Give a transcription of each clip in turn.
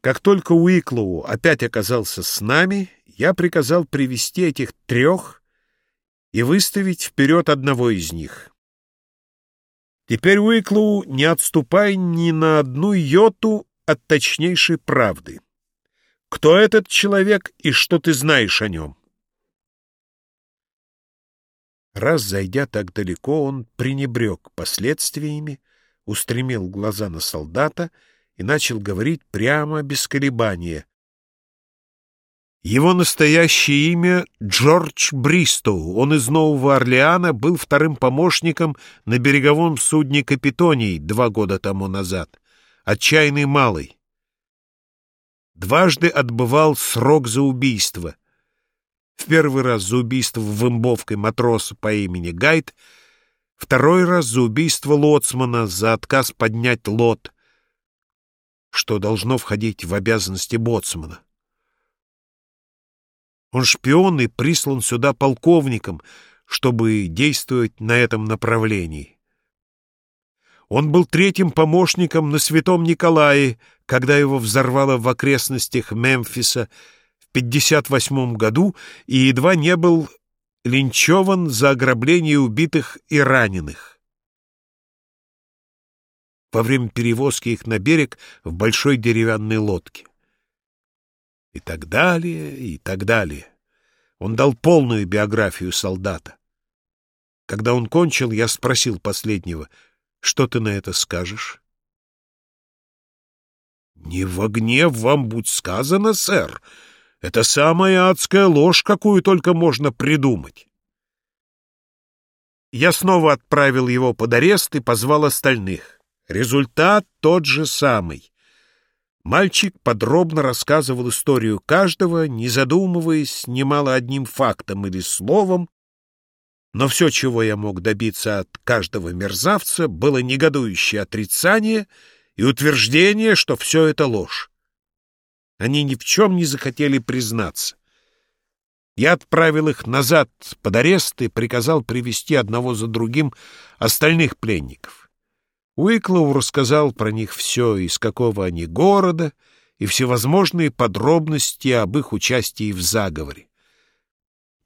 Как только Уиклоу опять оказался с нами, я приказал привести этих трех и выставить вперед одного из них. Теперь, Уиклоу, не отступай ни на одну йоту от точнейшей правды. Кто этот человек и что ты знаешь о нем? Раз зайдя так далеко, он пренебрег последствиями, устремил глаза на солдата и начал говорить прямо, без колебания. Его настоящее имя — Джордж Бристоу. Он из Нового Орлеана был вторым помощником на береговом судне «Капитоний» два года тому назад. Отчаянный малый. Дважды отбывал срок за убийство — в первый раз за убийство вымбовкой матроса по имени Гайд, второй раз за убийство лоцмана за отказ поднять лот, что должно входить в обязанности боцмана. Он шпион и прислан сюда полковником, чтобы действовать на этом направлении. Он был третьим помощником на Святом Николае, когда его взорвало в окрестностях Мемфиса — 1958 году и едва не был линчеван за ограбление убитых и раненых. Во время перевозки их на берег в большой деревянной лодке. И так далее, и так далее. Он дал полную биографию солдата. Когда он кончил, я спросил последнего, что ты на это скажешь? — Не во гнев вам будь сказано, сэр, это самая адская ложь, какую только можно придумать. Я снова отправил его под арест и позвал остальных. Результат тот же самый. Мальчик подробно рассказывал историю каждого, не задумываясь немало одним фактом или словом, но все, чего я мог добиться от каждого мерзавца, было негодующее отрицание и утверждение, что все это ложь. Они ни в чем не захотели признаться. Я отправил их назад под арест и приказал привести одного за другим остальных пленников. Уиклоу рассказал про них все, из какого они города, и всевозможные подробности об их участии в заговоре.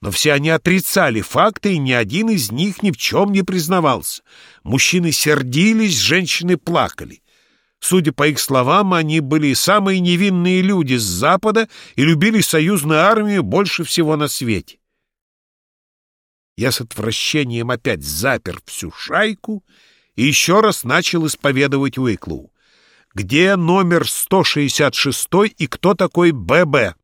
Но все они отрицали факты, и ни один из них ни в чем не признавался. Мужчины сердились, женщины плакали. Судя по их словам, они были самые невинные люди с Запада и любили союзную армию больше всего на свете. Я с отвращением опять запер всю шайку и еще раз начал исповедовать Уиклу. Где номер 166 и кто такой ББ?